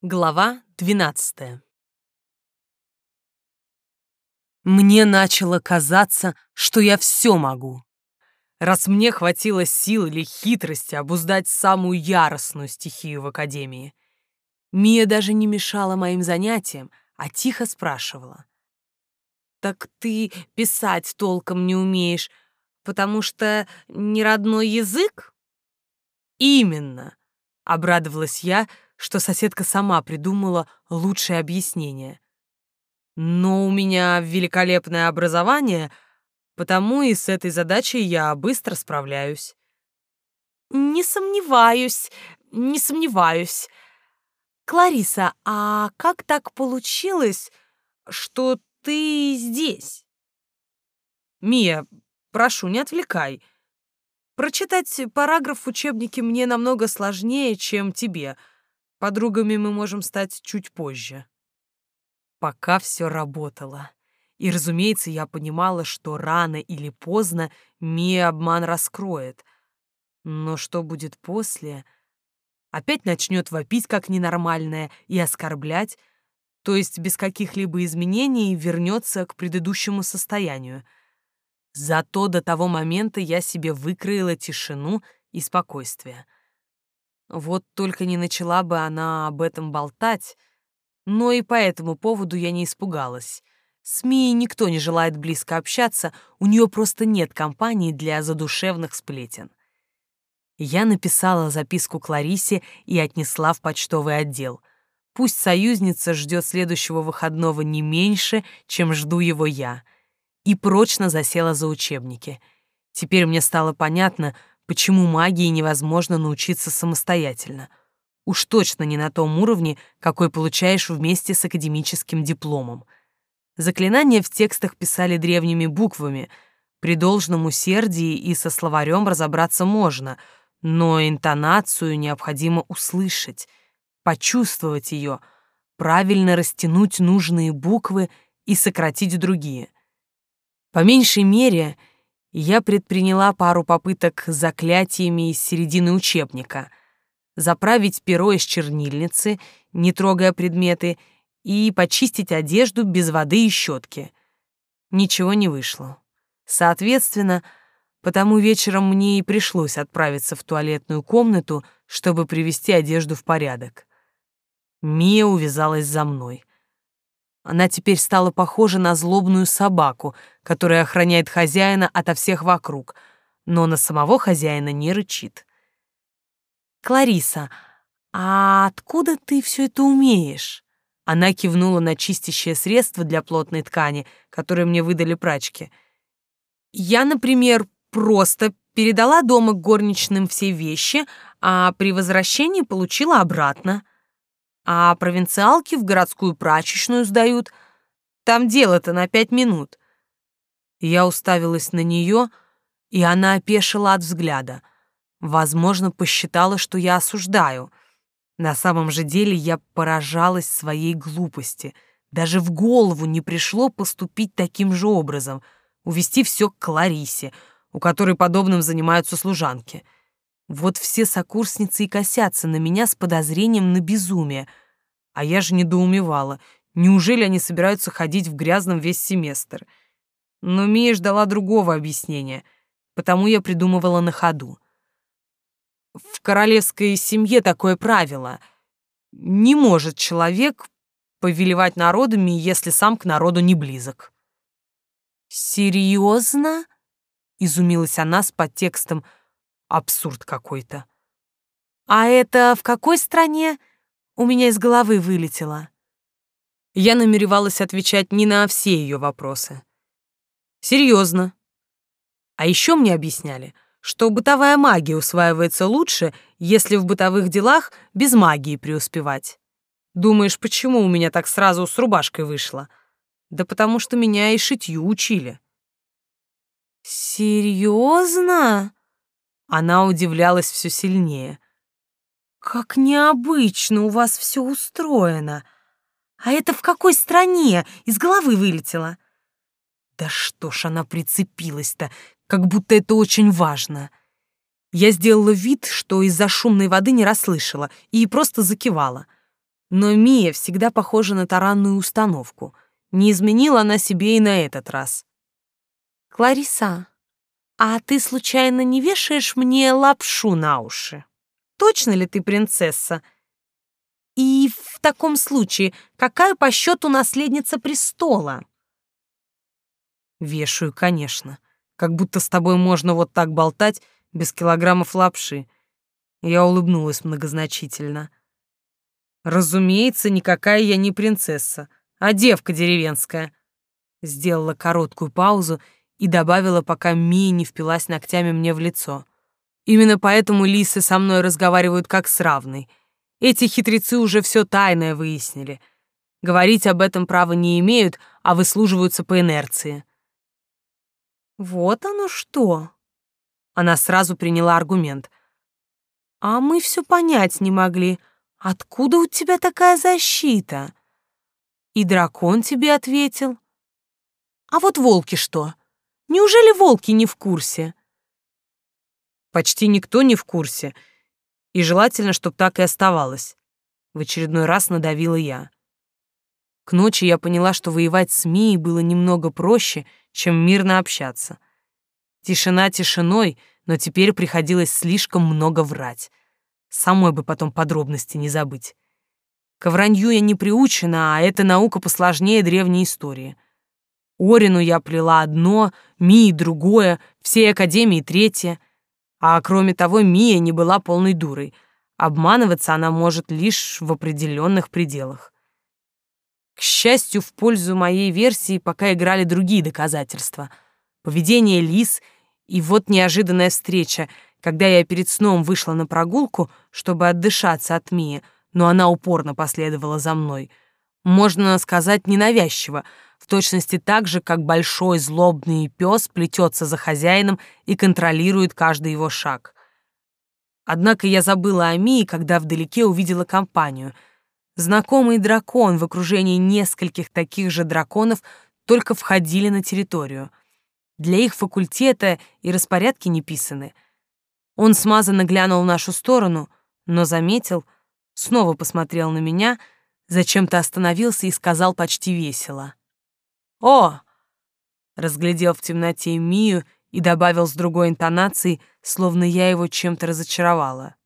Глава двенадцатая. Мне начало казаться, что я все могу. Раз мне хватило сил или хитрости обуздать самую яростную стихию в Академии. Мия даже не мешала моим занятиям, а тихо спрашивала. «Так ты писать толком не умеешь, потому что не родной язык?» «Именно», — обрадовалась я, — что соседка сама придумала лучшее объяснение. Но у меня великолепное образование, потому и с этой задачей я быстро справляюсь. Не сомневаюсь, не сомневаюсь. Клариса, а как так получилось, что ты здесь? Мия, прошу, не отвлекай. Прочитать параграф в учебнике мне намного сложнее, чем тебе — Подругами мы можем стать чуть позже. Пока все работало. И, разумеется, я понимала, что рано или поздно Мия обман раскроет. Но что будет после? Опять начнет вопить как ненормальная и оскорблять, то есть без каких-либо изменений вернется к предыдущему состоянию. Зато до того момента я себе выкроила тишину и спокойствие — вот только не начала бы она об этом болтать, но и по этому поводу я не испугалась. С Мией никто не желает близко общаться, у нее просто нет компании для задушевных сплетен. Я написала записку Кларисе и отнесла в почтовый отдел. Пусть союзница ждет следующего выходного не меньше, чем жду его я. И прочно засела за учебники. Теперь мне стало понятно, Почему магии невозможно научиться самостоятельно? Уж точно не на том уровне, какой получаешь вместе с академическим дипломом. Заклинания в текстах писали древними буквами. При должном усердии и со словарем разобраться можно, но интонацию необходимо услышать, почувствовать ее, правильно растянуть нужные буквы и сократить другие. По меньшей мере — я предприняла пару попыток заклятиями из середины учебника. Заправить перо из чернильницы, не трогая предметы, и почистить одежду без воды и щетки. Ничего не вышло. Соответственно, потому вечером мне и пришлось отправиться в туалетную комнату, чтобы привести одежду в порядок. Мия увязалась за мной. Она теперь стала похожа на злобную собаку, которая охраняет хозяина ото всех вокруг, но на самого хозяина не рычит. «Клариса, а откуда ты все это умеешь?» Она кивнула на чистящее средство для плотной ткани, которое мне выдали прачки. «Я, например, просто передала дома горничным все вещи, а при возвращении получила обратно а провинциалки в городскую прачечную сдают. Там дело-то на пять минут. Я уставилась на нее, и она опешила от взгляда. Возможно, посчитала, что я осуждаю. На самом же деле я поражалась своей глупости. Даже в голову не пришло поступить таким же образом, увести все к Кларисе, у которой подобным занимаются служанки — вот все сокурсницы и косятся на меня с подозрением на безумие. А я же недоумевала. Неужели они собираются ходить в грязном весь семестр? Но Мия ждала другого объяснения, потому я придумывала на ходу. В королевской семье такое правило. Не может человек повелевать народами, если сам к народу не близок. «Серьезно?» — изумилась она с подтекстом — Абсурд какой-то. А это в какой стране? У меня из головы вылетело. Я намеревалась отвечать не на все ее вопросы. Серьезно. А еще мне объясняли, что бытовая магия усваивается лучше, если в бытовых делах без магии преуспевать. Думаешь, почему у меня так сразу с рубашкой вышло? Да потому что меня и шитью учили. Серьезно? Она удивлялась все сильнее. «Как необычно у вас все устроено! А это в какой стране? Из головы вылетело!» «Да что ж она прицепилась-то, как будто это очень важно!» Я сделала вид, что из-за шумной воды не расслышала, и просто закивала. Но Мия всегда похожа на таранную установку. Не изменила она себе и на этот раз. «Клариса, а ты случайно не вешаешь мне лапшу на уши? Точно ли ты принцесса? И в таком случае, какая по счету наследница престола?» «Вешаю, конечно. Как будто с тобой можно вот так болтать без килограммов лапши». Я улыбнулась многозначительно. Разумеется, никакая я не принцесса, а девка деревенская. Сделала короткую паузу и добавила, пока Мия не впилась ногтями мне в лицо. Именно поэтому лисы со мной разговаривают как с равной. Эти хитрецы уже все тайное выяснили. Говорить об этом права не имеют, а выслуживаются по инерции. Вот оно что. Она сразу приняла аргумент. А мы все понять не могли. Откуда у тебя такая защита? И дракон тебе ответил. А вот волки что? Неужели волки не в курсе? Почти никто не в курсе. И желательно, чтобы так и оставалось. В очередной раз надавила я. К ночи я поняла, что воевать с Мией было немного проще, чем мирно общаться. Тишина тишиной, но теперь приходилось слишком много врать. Самой бы потом подробности не забыть. К вранью я не приучена, а эта наука посложнее древней истории. Орину я плела одно, Мии другое, всей Академии третье. А кроме того, Мия не была полной дурой. Обманываться она может лишь в определенных пределах. К счастью, в пользу моей версии пока играли другие доказательства. Поведение лис и вот неожиданная встреча — когда я перед сном вышла на прогулку, чтобы отдышаться от Мии, но она упорно последовала за мной. Можно сказать, ненавязчиво, в точности так же, как большой злобный пес плетется за хозяином и контролирует каждый его шаг. Однако я забыла о Мии, когда вдалеке увидела компанию. Знакомый дракон в окружении нескольких таких же драконов только входили на территорию. Для их факультета и распорядки не писаны — он смазанно глянул в нашу сторону, но заметил, снова посмотрел на меня, зачем-то остановился и сказал почти весело. «О!» Разглядел в темноте Мию и добавил с другой интонацией, словно я его чем-то разочаровала.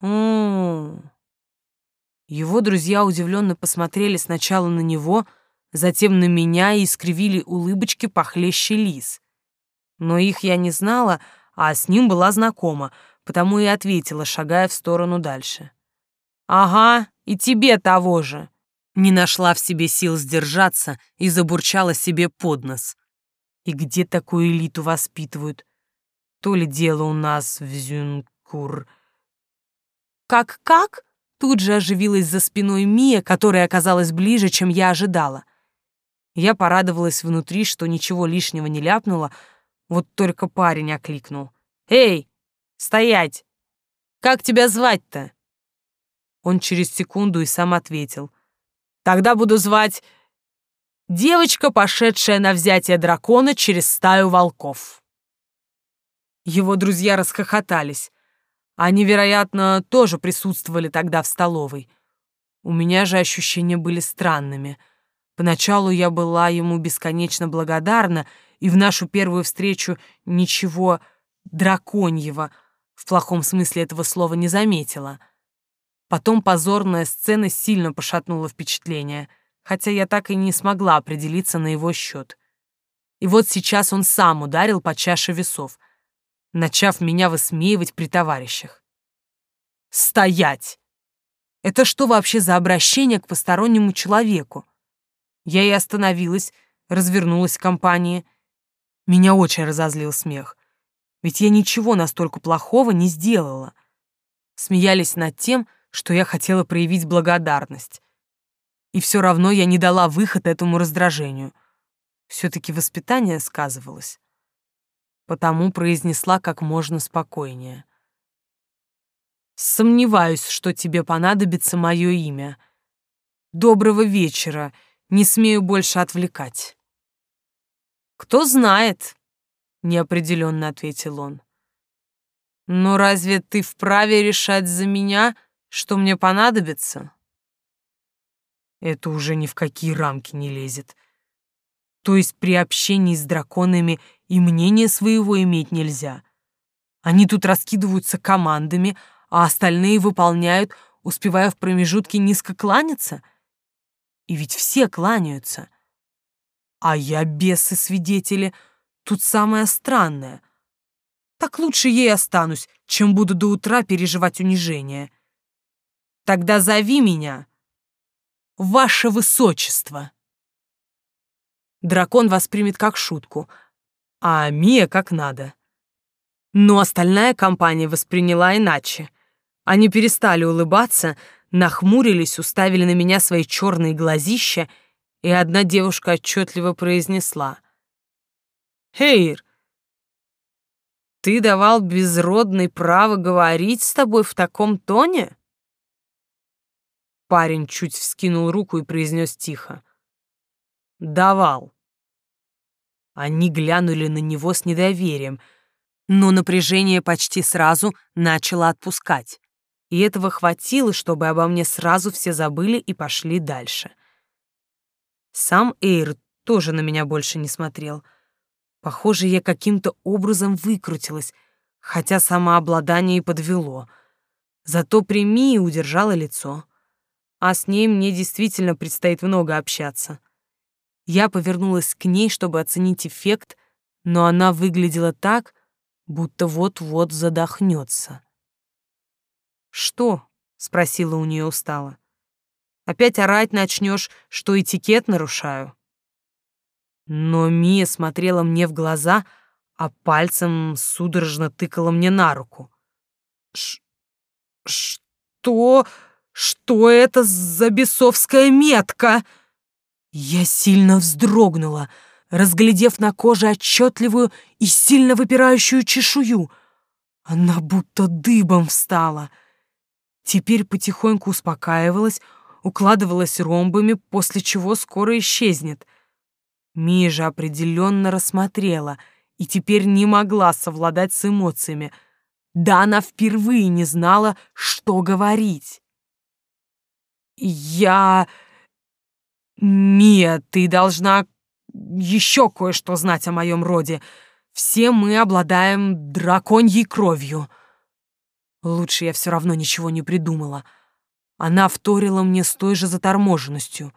«М-м-м». Его друзья удивленно посмотрели сначала на него, затем на меня и искривили улыбочки похлеще лис. Но их я не знала, а с ним была знакома, потому и ответила, шагая в сторону дальше. «Ага, и тебе того же!» Не нашла в себе сил сдержаться и забурчала себе под нос. «И где такую элиту воспитывают? То ли дело у нас в Зюнкур...» «Как-как?» Тут же оживилась за спиной Мия, которая оказалась ближе, чем я ожидала. Я порадовалась внутри, что ничего лишнего не ляпнула, вот только парень окликнул. «Эй, стоять! Как тебя звать-то?» Он через секунду и сам ответил. «Тогда буду звать девочка, пошедшая на взятие дракона через стаю волков». Его друзья расхохотались. Они, вероятно, тоже присутствовали тогда в столовой. У меня же ощущения были странными. Поначалу я была ему бесконечно благодарна и в нашу первую встречу ничего драконьего в плохом смысле этого слова не заметила. Потом позорная сцена сильно пошатнула впечатление, хотя я так и не смогла определиться на его счет. И вот сейчас он сам ударил по чаше весов, начав меня высмеивать при товарищах. «Стоять! Это что вообще за обращение к постороннему человеку?» Я и остановилась, развернулась к компании меня очень разозлил смех. Ведь я ничего настолько плохого не сделала. Смеялись над тем, что я хотела проявить благодарность. И все равно я не дала выход этому раздражению. Все-таки воспитание сказывалось. Потому произнесла как можно спокойнее. Сомневаюсь, что тебе понадобится мое имя. Доброго вечера, не смею больше отвлекать. «Кто знает», — неопределенно ответил он. «Но разве ты вправе решать за меня, что мне понадобится?» это уже ни в какие рамки не лезет. То есть при общении с драконами и мнение своего иметь нельзя. Они тут раскидываются командами, а остальные выполняют, успевая в промежутке низко кланяться. И ведь все кланяются. А я, бесы-свидетели, тут самое странное. Так лучше ей останусь, чем буду до утра переживать унижение. Тогда зови меня, ваше высочество. Дракон воспримет как шутку, а Мия как надо. Но остальная компания восприняла иначе. Они перестали улыбаться, нахмурились, уставили на меня свои черные глазища, и одна девушка отчетливо произнесла. «Хейр, ты давал безродный право говорить с тобой в таком тоне?» Парень чуть вскинул руку и произнес тихо. «Давал». Они глянули на него с недоверием, но напряжение почти сразу начало отпускать. И этого хватило, чтобы обо мне сразу все забыли и пошли дальше. Сам Эйр тоже на меня больше не смотрел. Похоже, я каким-то образом выкрутилась, хотя самообладание и подвело. Зато прими и удержала лицо а с ней мне действительно предстоит много общаться. Я повернулась к ней, чтобы оценить эффект, но она выглядела так, будто вот-вот задохнется. «Что?» — спросила у нее устало. «Опять орать начнешь, что этикет нарушаю?» Но Мия смотрела мне в глаза, а пальцем судорожно тыкала мне на руку. Ш «Что?» Что это за бесовская метка? Я сильно вздрогнула, разглядев на коже отчетливую и сильно выпирающую чешую. Она будто дыбом встала. Теперь потихоньку успокаивалась, укладывалась ромбами, после чего скоро исчезнет. Мия же определенно рассмотрела и теперь не могла совладать с эмоциями. Да она впервые не знала, что говорить. «Я... Мия, ты должна еще кое-что знать о моем роде. Все мы обладаем драконьей кровью». Лучше я все равно ничего не придумала. Она вторила мне с той же заторможенностью.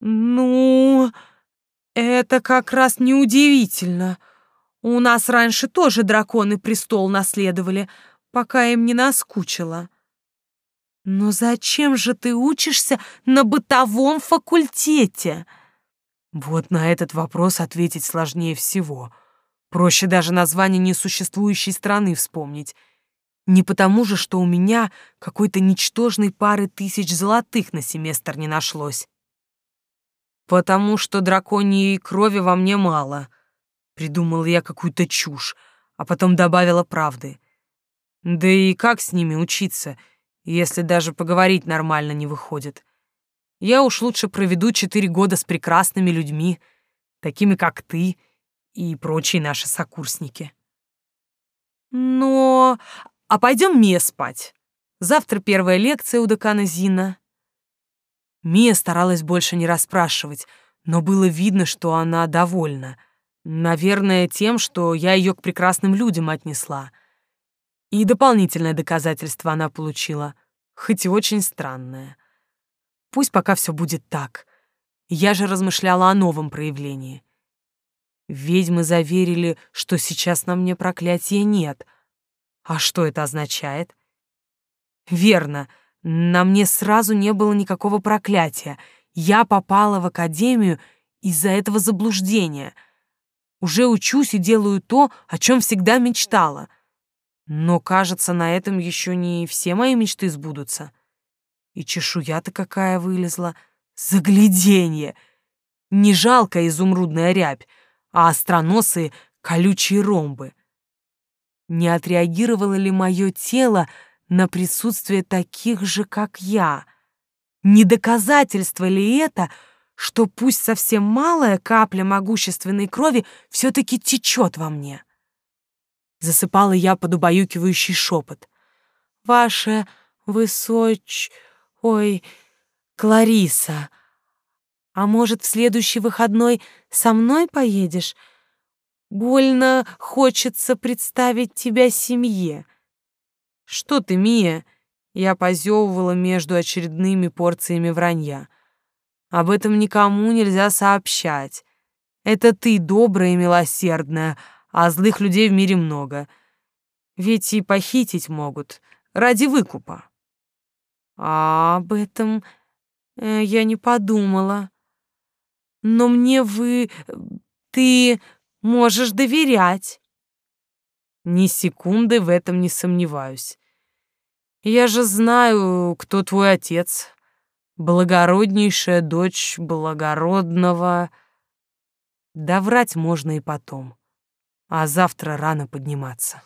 «Ну, это как раз неудивительно. У нас раньше тоже драконы престол наследовали, пока им не наскучило. «Но зачем же ты учишься на бытовом факультете?» Вот на этот вопрос ответить сложнее всего. Проще даже название несуществующей страны вспомнить. Не потому же, что у меня какой-то ничтожной пары тысяч золотых на семестр не нашлось. Потому что драконьей крови во мне мало. Придумала я какую-то чушь, а потом добавила правды. Да и как с ними учиться — если даже поговорить нормально не выходит. Я уж лучше проведу четыре года с прекрасными людьми, такими как ты и прочие наши сокурсники. Но... А пойдем Мия спать. Завтра первая лекция у декана Зина. Мия старалась больше не расспрашивать, но было видно, что она довольна. Наверное, тем, что я ее к прекрасным людям отнесла — и дополнительное доказательство она получила, хоть и очень странное. Пусть пока все будет так. Я же размышляла о новом проявлении. Ведьмы заверили, что сейчас на мне проклятия нет. А что это означает? Верно, на мне сразу не было никакого проклятия. Я попала в академию из-за этого заблуждения. Уже учусь и делаю то, о чем всегда мечтала — но, кажется, на этом еще не все мои мечты сбудутся. И чешуя-то какая вылезла. Загляденье! Не жалкая изумрудная рябь, а остроносые колючие ромбы. Не отреагировало ли мое тело на присутствие таких же, как я? Не доказательство ли это, что пусть совсем малая капля могущественной крови все-таки течет во мне? Засыпала я под убаюкивающий шепот. «Ваше высоч... Ой, Клариса, а может, в следующий выходной со мной поедешь? Больно хочется представить тебя семье. Что ты, Мия? Я позевывала между очередными порциями вранья. Об этом никому нельзя сообщать. Это ты добрая и милосердная, а злых людей в мире много. Ведь и похитить могут ради выкупа. А об этом э, я не подумала. Но мне вы... ты можешь доверять. Ни секунды в этом не сомневаюсь. Я же знаю, кто твой отец. Благороднейшая дочь благородного... Да врать можно и потом. А завтра рано подниматься.